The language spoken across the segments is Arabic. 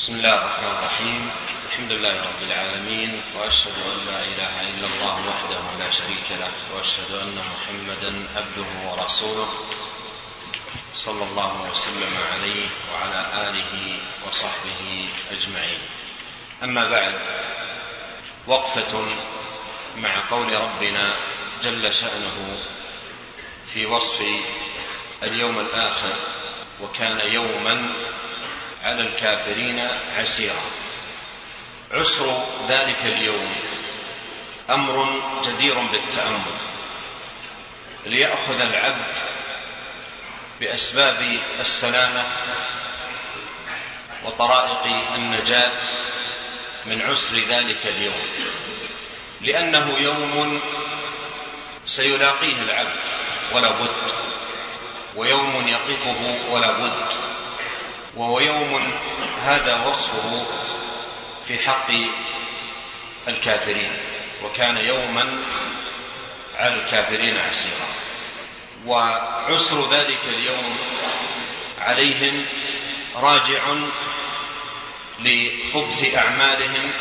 بسم الله الرحمن الرحيم. الحمد لله رب العالمين وأشهد أن لا إله إلا الله وحده لا شريك له وأشهد أن محمدا عبده ورسوله صلى الله وسلم عليه وعلى آله وصحبه أجمعين. أما بعد وقفة مع قول ربنا جل شأنه في وصف اليوم الآخر وكان يوما على الكافرين عسيرا عسر ذلك اليوم أمر جدير بالتأمل. ليأخذ العبد بأسباب السلامة وطرائق النجاة من عسر ذلك اليوم. لأنه يوم سيلاقيه العبد ولا بد ويوم يقفه ولا بد. وهو يوم هذا وصفه في حق الكافرين وكان يوما على الكافرين عسيرا. وعسر ذلك اليوم عليهم راجع لخبث أعمالهم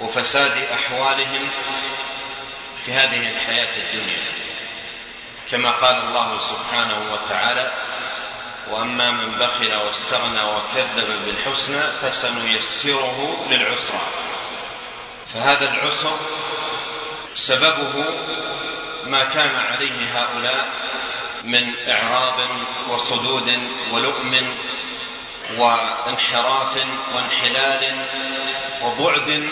وفساد أحوالهم في هذه الحياة الدنيا. كما قال الله سبحانه وتعالى وأما من بخل واستغنى وكذب بالحسنى فسنيسره للعسرى. فهذا العسر سببه ما كان عليه هؤلاء من إعراض وصدود ولؤم وانحراف وانحلال وبعد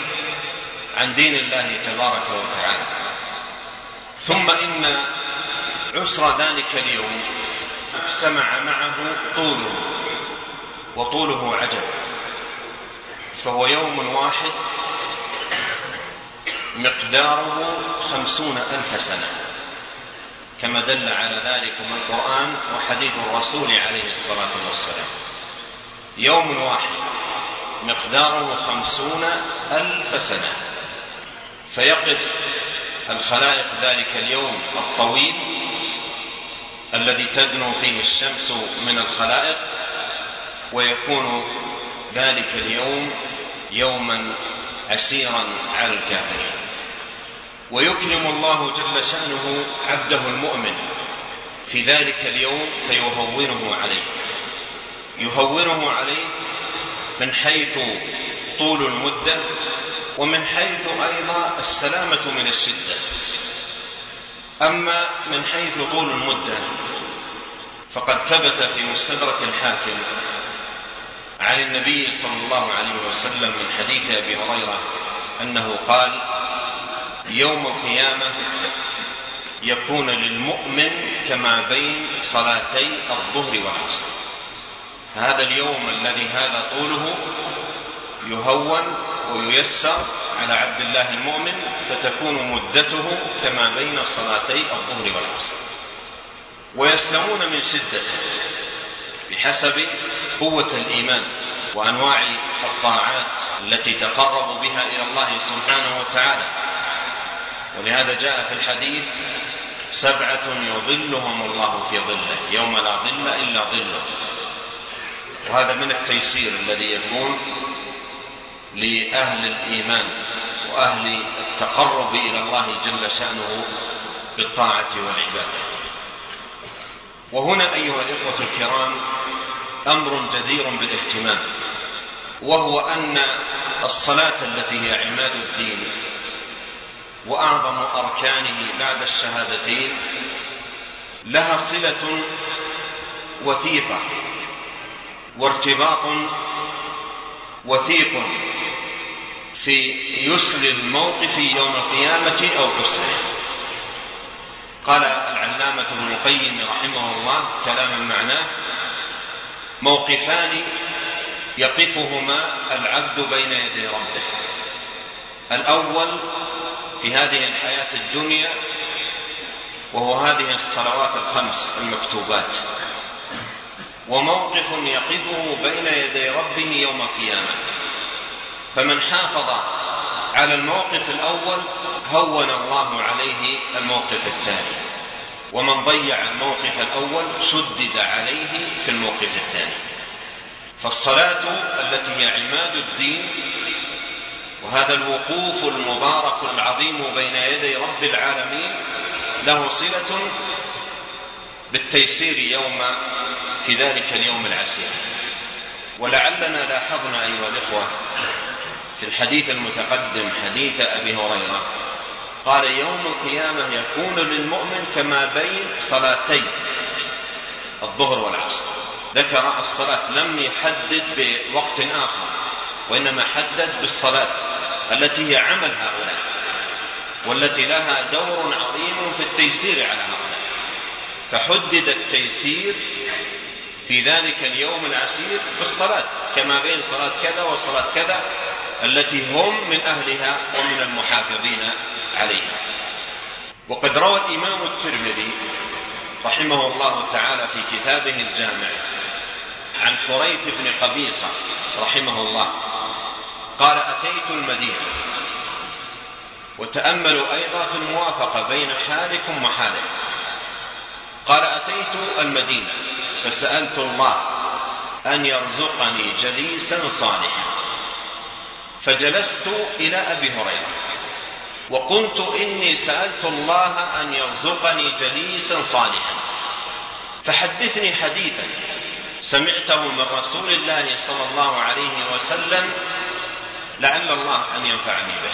عن دين الله تبارك وتعالى. ثم إن عسر ذلك اليوم اجتمع معه طوله وطوله عجب. فهو يوم واحد مقداره خمسون ألف سنة. كما دل على ذلك من القرآن وحديث الرسول عليه الصلاة والسلام. يوم واحد مقداره خمسون ألف سنة. فيقف الخلائق ذلك اليوم الطويل الذي تدنو فيه الشمس من الخلائق ويكون ذلك اليوم يوما عسيرا على الكافرين ويكرم الله جل شأنه عبده المؤمن في ذلك اليوم فيهونه عليه. يهونه عليه من حيث طول المدة ومن حيث أيضا السلامة من الشدة. أما من حيث طول المدة فقد ثبت في مستدرك الحاكم عن النبي صلى الله عليه وسلم من حديث أبي هريرة أنه قال يوم القيامة يكون للمؤمن كما بين صلاتي الظهر والعصر. هذا اليوم الذي هذا طوله يهون وييسر على عبد الله المؤمن فتكون مدته كما بين صلاتي الظهر والعصر. ويسلمون من شدته بحسب قوة الإيمان وأنواع الطاعات التي تقرب بها إلى الله سبحانه وتعالى. ولهذا جاء في الحديث سبعة يظلهم الله في ظله يوم لا ظل إلا ظله. وهذا من التيسير الذي يكون لأهل الإيمان وأهل التقرب إلى الله جل شأنه بالطاعة والعبادة. وهنا أيها الإخوة الكرام أمر جدير بالاهتمام وهو أن الصلاة التي هي عماد الدين وأعظم أركانه بعد الشهادتين لها صلة وثيقة وارتباط وثيق في يسر الموقف يوم القيامة أو عسره قال العلامة ابن القيم رحمه الله كلاما معناه موقفان يقفهما العبد بين يدي ربه. الأول في هذه الحياة الدنيا وهو هذه الصلوات الخمس المكتوبات. وموقف يقفه بين يدي ربه يوم القيامة. فمن حافظ على الموقف الأول هون الله عليه الموقف الثاني. ومن ضيع الموقف الأول شدد عليه في الموقف الثاني. فالصلاة التي هي عماد الدين وهذا الوقوف المبارك العظيم بين يدي رب العالمين له صلة بالتيسير يوم في ذلك اليوم العسير. ولعلنا لاحظنا أيها الإخوة في الحديث المتقدم حديث أبي هريرة قال يوم القيامة يكون للمؤمن كما بين صلاتي الظهر والعصر. ذكر الصلاة لم يحدد بوقت آخر وإنما حدد بالصلاة التي هي عمل هؤلاء والتي لها دور عظيم في التيسير على هؤلاء. فحدد التيسير في ذلك اليوم العسير بالصلاة كما بين صلاة كذا وصلاة كذا التي هم من أهلها ومن المحافظين عليها وقد روى الإمام الترمذي رحمه الله تعالى في كتابه الجامع عن حريث بن قبيصة رحمه الله قال أتيت المدينة وتأملوا أيضا في الموافقة بين حالكم وحاله قال أتيت المدينة فسألت الله أن يرزقني جليسا صالحا. فجلست إلى أبي هريرة. وقلت إني سألت الله أن يرزقني جليسا صالحا. فحدثني حديثا سمعته من رسول الله صلى الله عليه وسلم لعل الله أن ينفعني به.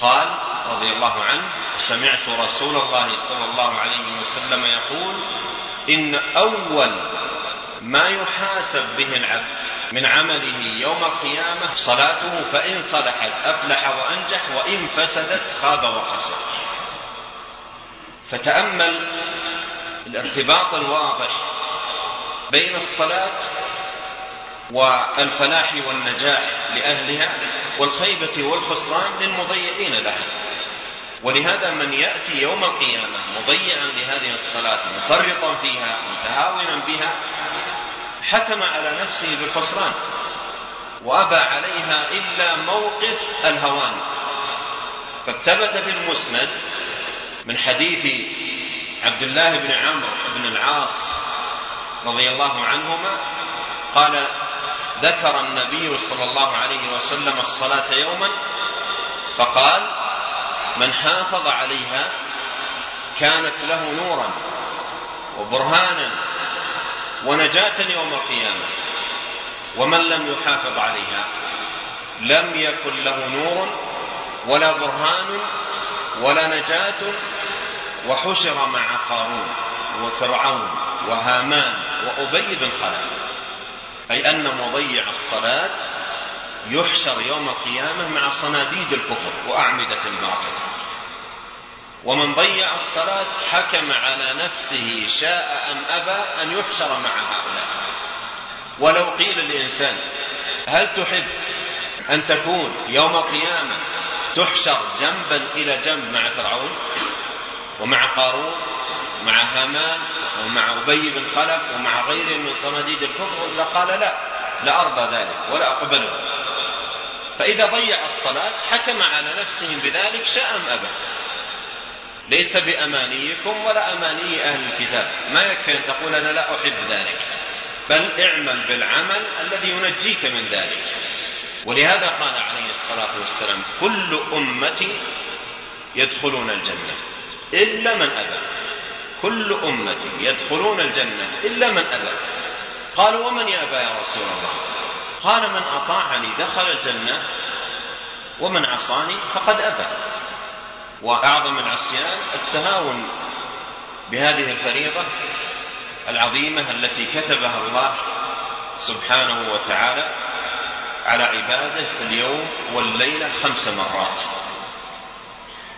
قال رضي الله عنه سمعت رسول الله صلى الله عليه وسلم يقول إن أول ما يحاسب به العبد من عمله يوم القيامة صلاته فإن صلحت أفلح وأنجح وإن فسدت خاب وخسر. فتأمل الارتباط الواضح بين الصلاة والفلاح والنجاح لأهلها والخيبة والخسران للمضيعين لها. ولهذا من يأتي يوم القيامة مضيعا لهذه الصلاة مفرطا فيها متهاونا بها حكم على نفسه بالخسران. وأبى عليها إلا موقف الهوان. قد ثبت في المسند من حديث عبد الله بن عمرو بن العاص رضي الله عنهما قال ذكر النبي صلى الله عليه وسلم الصلاة يوما فقال من حافظ عليها كانت له نورا وبرهانا ونجاة يوم القيامة. ومن لم يحافظ عليها لم يكن له نور ولا برهان ولا نجاة وحشر مع قارون وفرعون وهامان وأبي بن خلف. أي أن مضيع الصلاة يحشر يوم القيامة مع صناديد الكفر وأعمدة الباطل. ومن ضيع الصلاة حكم على نفسه شاء أم أبى أن يحشر مع هؤلاء. ولو قيل للإنسان هل تحب أن تكون يوم القيامة تحشر جنبا إلى جنب مع فرعون ومع قارون ومع هامان ومع أبي بن خلف ومع غيره من صناديد الكفر؟ لقال لا لا أرضى ذلك ولا أقبله. فإذا ضيع الصلاة حكم على نفسه بذلك شاء أم أبى. ليس بأمانيكم ولا أماني أهل الكتاب. ما يكفي أن تقول أنا لا أحب ذلك. بل اعمل بالعمل الذي ينجيك من ذلك. ولهذا قال عليه الصلاة والسلام كل أمتي يدخلون الجنة إلا من أبى. كل أمتي يدخلون الجنة إلا من أبى. قالوا ومن يأبى يا رسول الله؟ قال من أطاعني دخل الجنة ومن عصاني فقد أبى. وأعظم العصيان التهاون بهذه الفريضة العظيمة التي كتبها الله سبحانه وتعالى على عباده في اليوم والليلة خمس مرات.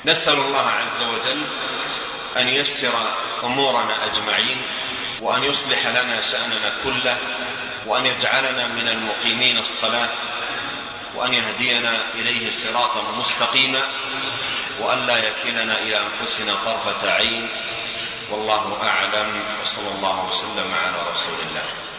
نسأل الله عز وجل أن ييسر أمورنا أجمعين وأن يصلح لنا شأننا كله وأن يجعلنا من المقيمين الصلاة وأن يهدينا إليه صراطا مستقيما وأن لا يكلنا إلى أنفسنا طرفة عين. والله أعلم وصلى الله وسلم على رسول الله.